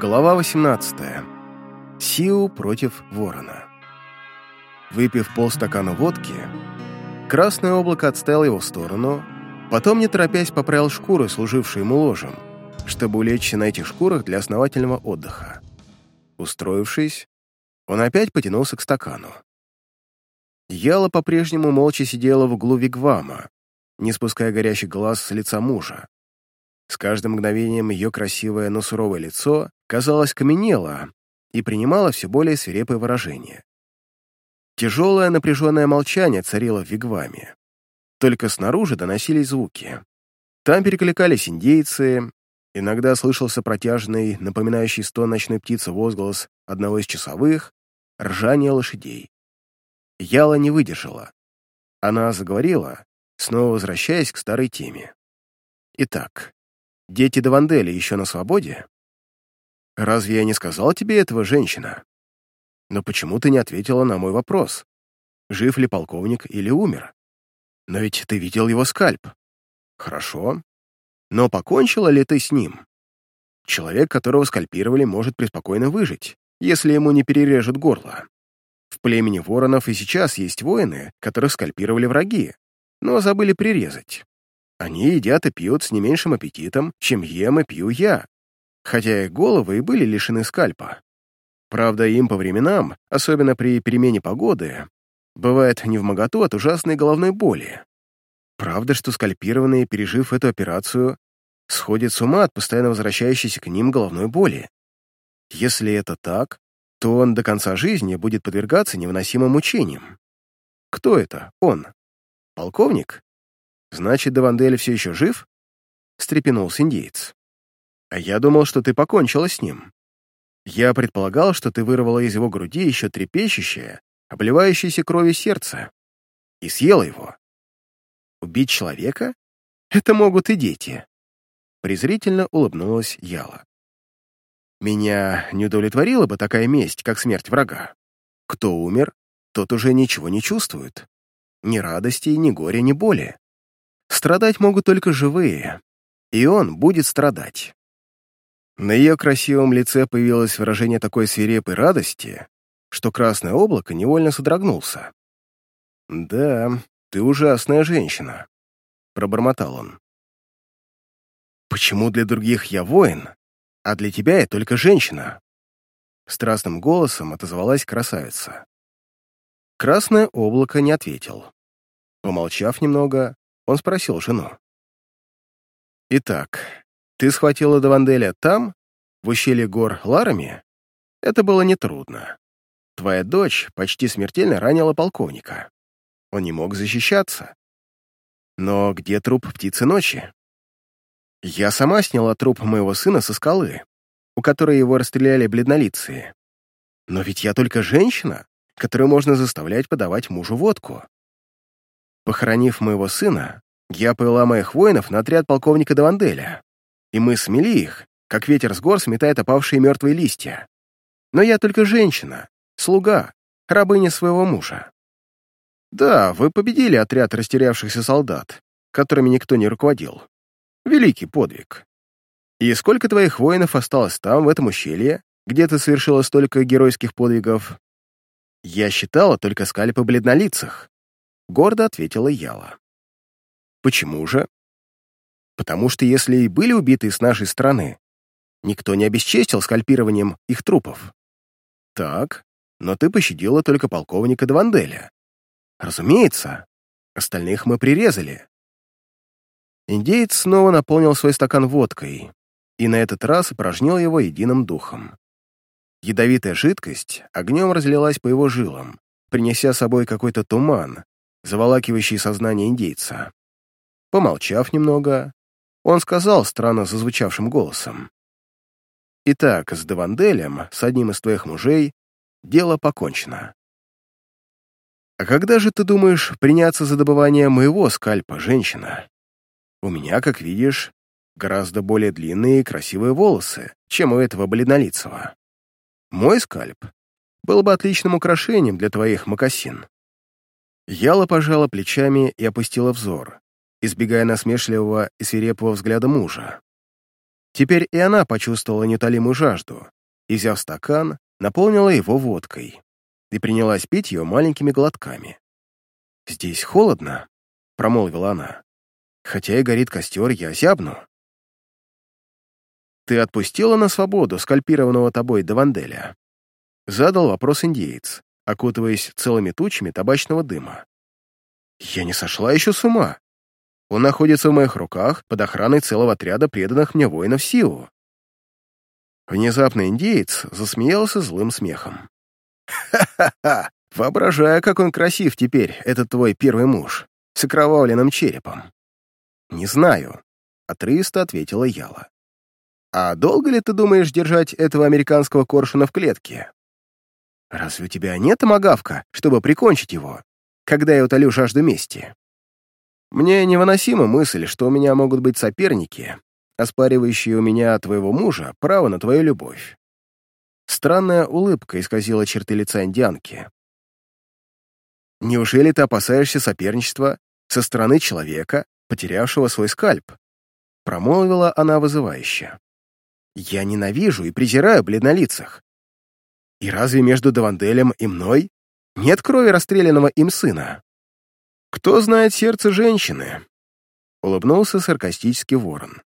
Глава 18. Сиу против ворона. Выпив полстакана водки, красное облако отставил его в сторону, потом, не торопясь, поправил шкуры, служившие ему ложем, чтобы улечься на этих шкурах для основательного отдыха. Устроившись, он опять потянулся к стакану. Яла по-прежнему молча сидела в углу вигвама, не спуская горящих глаз с лица мужа. С каждым мгновением ее красивое, но суровое лицо, казалось, каменело и принимало все более свирепое выражение. Тяжелое напряженное молчание царило в вигваме. Только снаружи доносились звуки. Там перекликались индейцы, иногда слышался протяжный, напоминающий стон ночной птицы возглас одного из часовых, ржание лошадей. Яла не выдержала. Она заговорила, снова возвращаясь к старой теме. Итак, дети Давандели еще на свободе? Разве я не сказал тебе этого, женщина? Но почему ты не ответила на мой вопрос? Жив ли полковник или умер? Но ведь ты видел его скальп. Хорошо. Но покончила ли ты с ним? Человек, которого скальпировали, может преспокойно выжить, если ему не перережут горло. В племени воронов и сейчас есть воины, которых скальпировали враги, но забыли прирезать. Они едят и пьют с не меньшим аппетитом, чем ем и пью я, хотя их головы и были лишены скальпа. Правда, им по временам, особенно при перемене погоды, бывает не в моготу от ужасной головной боли. Правда, что скальпированные, пережив эту операцию, сходят с ума от постоянно возвращающейся к ним головной боли. Если это так, то он до конца жизни будет подвергаться невыносимым мучениям. Кто это? Он. Полковник? Значит, Давандель все еще жив? Стрепенулся индеец. А я думал, что ты покончила с ним. Я предполагал, что ты вырвала из его груди еще трепещущее, обливающееся кровью сердце, и съела его. Убить человека? Это могут и дети. Презрительно улыбнулась Яла. Меня не удовлетворила бы такая месть, как смерть врага. Кто умер, тот уже ничего не чувствует. Ни радости, ни горя, ни боли. Страдать могут только живые, и он будет страдать. На ее красивом лице появилось выражение такой свирепой радости, что красное облако невольно содрогнулся. «Да, ты ужасная женщина», — пробормотал он. «Почему для других я воин, а для тебя я только женщина?» Страстным голосом отозвалась красавица. Красное облако не ответил. Помолчав немного, он спросил жену. «Итак, ты схватила Даванделя там, в ущелье гор Ларами? Это было нетрудно. Твоя дочь почти смертельно ранила полковника. Он не мог защищаться. Но где труп птицы ночи? Я сама сняла труп моего сына со скалы, у которой его расстреляли бледнолицые. Но ведь я только женщина, которую можно заставлять подавать мужу водку. Похоронив моего сына, я повела моих воинов на отряд полковника Даванделя, и мы смели их, как ветер с гор сметает опавшие мертвые листья. Но я только женщина, слуга, рабыня своего мужа. Да, вы победили отряд растерявшихся солдат, которыми никто не руководил. Великий подвиг. И сколько твоих воинов осталось там, в этом ущелье, где ты совершила столько геройских подвигов? Я считала только скальпы бледнолицах, — гордо ответила Яла. Почему же? Потому что если и были убиты с нашей стороны, никто не обесчестил скальпированием их трупов. Так, но ты пощадила только полковника Дванделя. Разумеется, остальных мы прирезали. Индеец снова наполнил свой стакан водкой и на этот раз упражнил его единым духом. Ядовитая жидкость огнем разлилась по его жилам, принеся с собой какой-то туман, заволакивающий сознание индейца. Помолчав немного, он сказал странно зазвучавшим голосом. «Итак, с Деванделем, с одним из твоих мужей, дело покончено. А когда же ты думаешь приняться за добывание моего скальпа, женщина? У меня, как видишь, гораздо более длинные и красивые волосы, чем у этого бледнолицего. Мой скальп был бы отличным украшением для твоих мокасин. Яла пожала плечами и опустила взор, избегая насмешливого и свирепого взгляда мужа. Теперь и она почувствовала неутолимую жажду и, взяв стакан, наполнила его водкой и принялась пить ее маленькими глотками. «Здесь холодно», — промолвила она. «Хотя и горит костер, я зябну». «Ты отпустила на свободу скальпированного тобой Даванделя?» Задал вопрос индеец, окутываясь целыми тучами табачного дыма. «Я не сошла еще с ума. Он находится в моих руках под охраной целого отряда преданных мне воинов Сиу». Внезапно индеец засмеялся злым смехом. «Ха-ха-ха! Воображаю, как он красив теперь, этот твой первый муж, с окровавленным черепом». «Не знаю», — отрывисто ответила Яла. «А долго ли ты думаешь держать этого американского коршуна в клетке? Разве у тебя нет магавка, чтобы прикончить его, когда я утолю жажду мести?» Мне невыносима мысль, что у меня могут быть соперники, оспаривающие у меня твоего мужа право на твою любовь. Странная улыбка исказила черты лица индианки. «Неужели ты опасаешься соперничества со стороны человека, потерявшего свой скальп?» Промолвила она вызывающе. «Я ненавижу и презираю бледнолицах. И разве между Даванделем и мной нет крови расстрелянного им сына?» «Кто знает сердце женщины?» — улыбнулся саркастически ворон.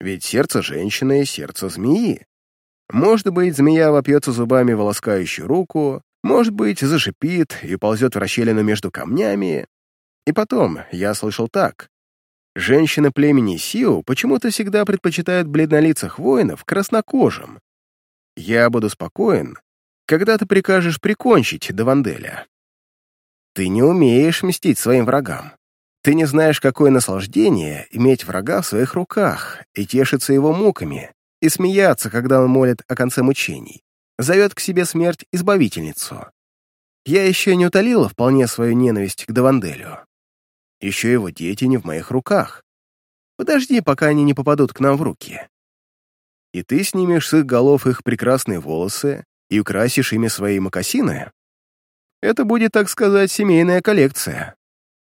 «Ведь сердце женщины — сердце змеи. Может быть, змея вопьется зубами в волоскающую руку, может быть, зашипит и ползет в расщелину между камнями. И потом, я слышал так. Женщины племени Сиу почему-то всегда предпочитают бледнолицых воинов краснокожим. Я буду спокоен, когда ты прикажешь прикончить Даванделя. Ты не умеешь мстить своим врагам. Ты не знаешь, какое наслаждение иметь врага в своих руках и тешиться его муками, и смеяться, когда он молит о конце мучений, зовет к себе смерть избавительницу. Я еще не утолила вполне свою ненависть к Даванделю. Еще его дети не в моих руках. Подожди, пока они не попадут к нам в руки. И ты снимешь с их голов их прекрасные волосы и украсишь ими свои мокасины? Это будет, так сказать, семейная коллекция.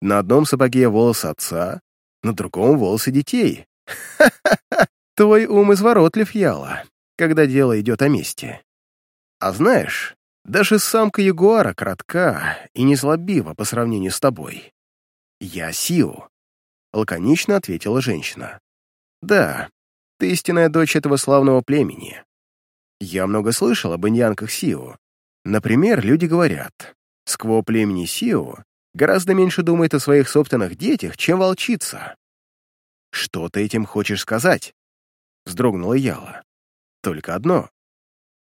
На одном сапоге волосы отца, на другом волосы детей. Ха-ха-ха! Твой ум изворотлив, Яла, когда дело идет о мести. А знаешь, даже самка ягуара кратка и незлобива по сравнению с тобой. Я Сиу, — лаконично ответила женщина. Да, ты истинная дочь этого славного племени. Я много слышал об иньянках Сиу. Например, люди говорят, скво племени Сиу гораздо меньше думает о своих собственных детях, чем волчица. Что ты этим хочешь сказать? Вздрогнула Яла. Только одно.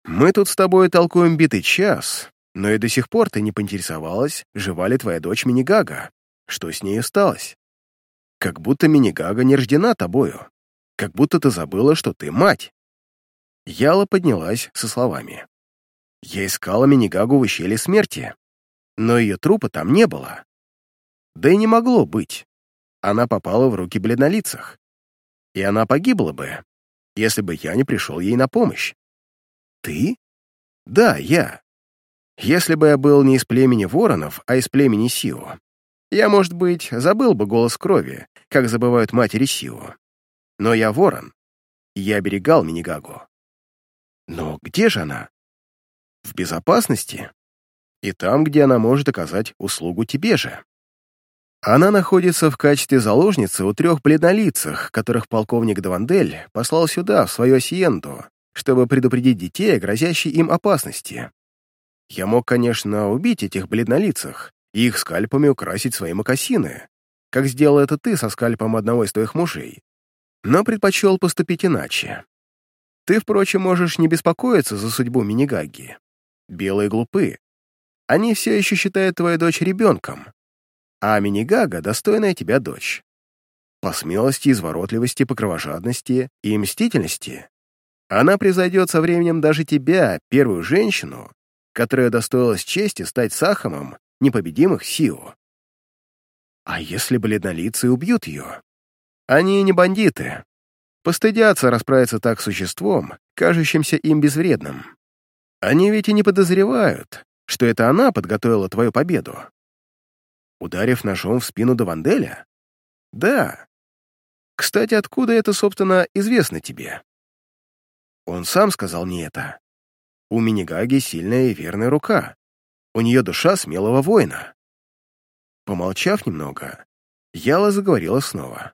Мы тут с тобой толкуем битый час, но и до сих пор ты не поинтересовалась, жива ли твоя дочь Минигага. Что с ней осталось? Как будто Минигага не рождена тобою. Как будто ты забыла, что ты мать. Яла поднялась со словами. Я искала Минигагу в ущелье смерти, но ее трупа там не было. Да и не могло быть. Она попала в руки бледнолицах. И она погибла бы, если бы я не пришел ей на помощь. Ты? Да, я. Если бы я был не из племени воронов, а из племени Сио, я, может быть, забыл бы голос крови, как забывают матери Сио. Но я ворон, и я оберегал Минигагу. Но где же она? В безопасности? И там, где она может оказать услугу тебе же. Она находится в качестве заложницы у трех бледнолицах, которых полковник Давандель послал сюда, в свою асиенду, чтобы предупредить детей о грозящей им опасности. Я мог, конечно, убить этих бледнолицах и их скальпами украсить свои мокасины, как сделал это ты со скальпом одного из твоих мужей, но предпочел поступить иначе. Ты, впрочем, можешь не беспокоиться за судьбу Минигаги. Белые глупы. Они все еще считают твою дочь ребенком, а Минигага — достойная тебя дочь. По смелости, изворотливости, по кровожадности и мстительности она превзойдет со временем даже тебя, первую женщину, которая достоилась чести стать Сахамом непобедимых Сио. А если бледнолицы убьют ее? Они не бандиты. Постыдятся расправиться так с существом, кажущимся им безвредным. Они ведь и не подозревают, что это она подготовила твою победу. Ударив ножом в спину Даванделя? Да. Кстати, откуда это, собственно, известно тебе? Он сам сказал мне это. У Минигаги сильная и верная рука. У нее душа смелого воина. Помолчав немного, Яла заговорила снова.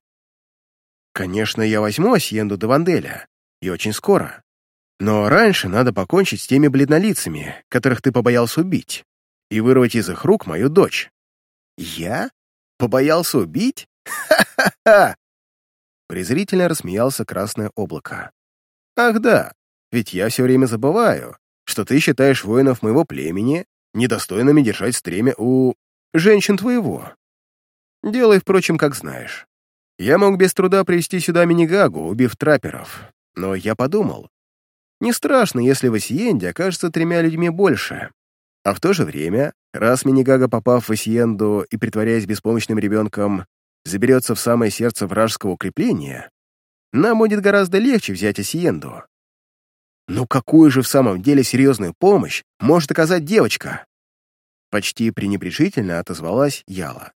«Конечно, я возьму Асьенду де Ванделя, и очень скоро. Но раньше надо покончить с теми бледнолицами, которых ты побоялся убить, и вырвать из их рук мою дочь». «Я? Побоялся убить? Ха-ха-ха!» Презрительно рассмеялся Красное Облако. «Ах да, ведь я все время забываю, что ты считаешь воинов моего племени недостойными держать стремя у женщин твоего. Делай, впрочем, как знаешь. Я мог без труда привести сюда Минигагу, убив трапперов, но я подумал, не страшно, если в Осиенде окажется тремя людьми больше. А в то же время, раз Минигага, попав в Осиенду и притворяясь беспомощным ребенком, заберется в самое сердце вражеского укрепления, нам будет гораздо легче взять Осиенду. Ну какую же в самом деле серьезную помощь может оказать девочка? Почти пренебрежительно отозвалась Яла.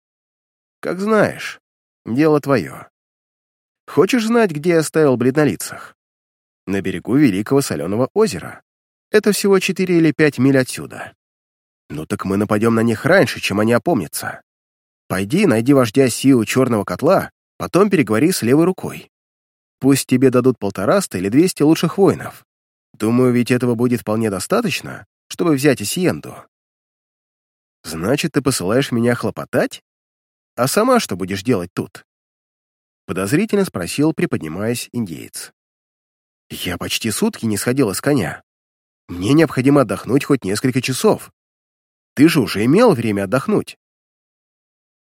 Как знаешь, дело твое. Хочешь знать, где я оставил бледнолицах? На берегу Великого Соленого озера. Это всего четыре или пять миль отсюда. Ну так мы нападем на них раньше, чем они опомнятся. Пойди, найди вождя Сиу Черного Котла, потом переговори с левой рукой. Пусть тебе дадут полтораста или двести лучших воинов. Думаю, ведь этого будет вполне достаточно, чтобы взять Исиенду. Значит, ты посылаешь меня хлопотать? А сама что будешь делать тут? Подозрительно спросил, приподнимаясь, индеец. Я почти сутки не сходила с коня. Мне необходимо отдохнуть хоть несколько часов. Ты же уже имел время отдохнуть.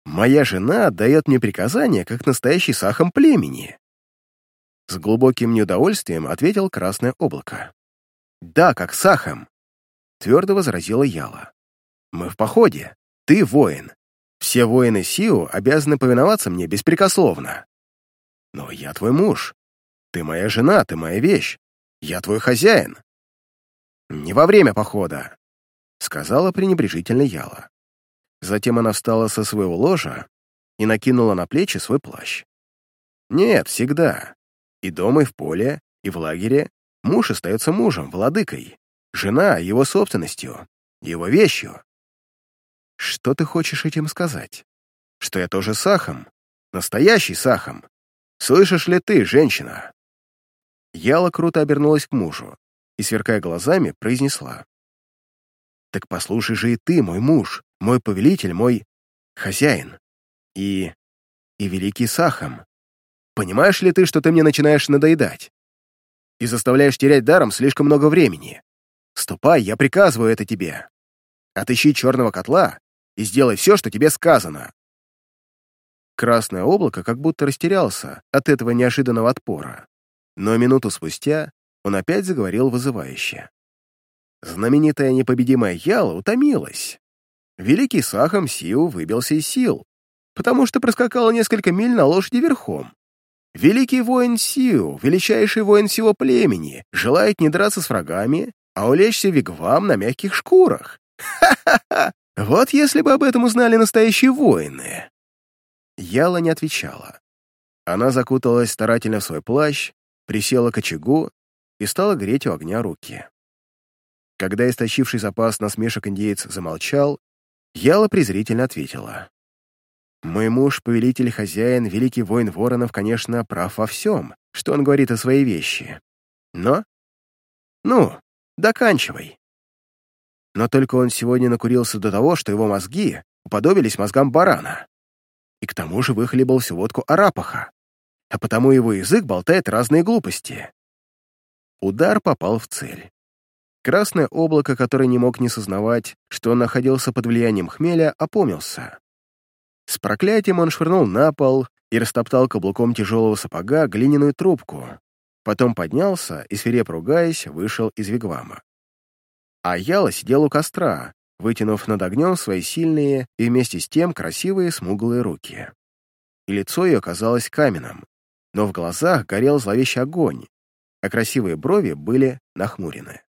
Моя жена отдает мне приказания, как настоящий сахам племени. С глубоким неудовольствием ответил Красное Облако. «Да, как Сахам», — твердо возразила Яла. «Мы в походе. Ты воин. Все воины Сиу обязаны повиноваться мне беспрекословно. Но я твой муж. Ты моя жена, ты моя вещь. Я твой хозяин». «Не во время похода», — сказала пренебрежительно Яла. Затем она встала со своего ложа и накинула на плечи свой плащ. «Нет, всегда. И дома, и в поле, и в лагере муж остается мужем, владыкой, жена — его собственностью, его вещью. Что ты хочешь этим сказать? Что я тоже сахом? Настоящий сахом? Слышишь ли ты, женщина?» Яла круто обернулась к мужу и, сверкая глазами, произнесла. «Так послушай же и ты, мой муж, мой повелитель, мой хозяин и... и великий Сахам. Понимаешь ли ты, что ты мне начинаешь надоедать? И заставляешь терять даром слишком много времени. Ступай, я приказываю это тебе. Отыщи черного котла и сделай все, что тебе сказано. Красное облако как будто растерялся от этого неожиданного отпора. Но минуту спустя он опять заговорил вызывающе. Знаменитая непобедимая Яла утомилась. Великий Сахам Сиу выбился из сил, потому что проскакал несколько миль на лошади верхом, Великий воин Сиу, величайший воин всего племени, желает не драться с врагами, а улечься вигвам на мягких шкурах. Ха-ха-ха! Вот если бы об этом узнали настоящие воины!» Яла не отвечала. Она закуталась старательно в свой плащ, присела к очагу и стала греть у огня руки. Когда истощивший запас насмешек индеец замолчал, Яла презрительно ответила. Мой муж, повелитель, хозяин, великий воин Воронов, конечно, прав во всем, что он говорит о своей вещи. Но... Ну, доканчивай. Но только он сегодня накурился до того, что его мозги уподобились мозгам барана. И к тому же выхлебал всю водку арапаха, а потому его язык болтает разные глупости. Удар попал в цель. Красное облако, которое не мог не сознавать, что он находился под влиянием хмеля, опомнился. С проклятием он швырнул на пол и растоптал каблуком тяжелого сапога глиняную трубку. Потом поднялся и, свиреп ругаясь, вышел из вигвама. А Яла сидел у костра, вытянув над огнем свои сильные и вместе с тем красивые смуглые руки. И лицо ее казалось каменным, но в глазах горел зловещий огонь, а красивые брови были нахмурены.